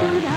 Come on.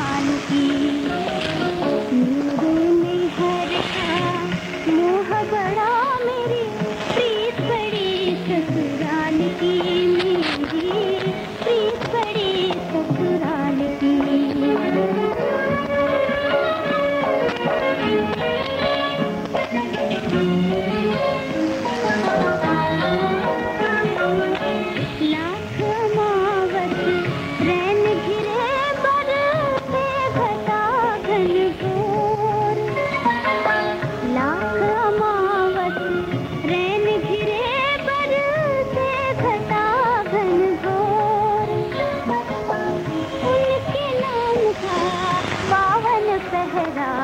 love.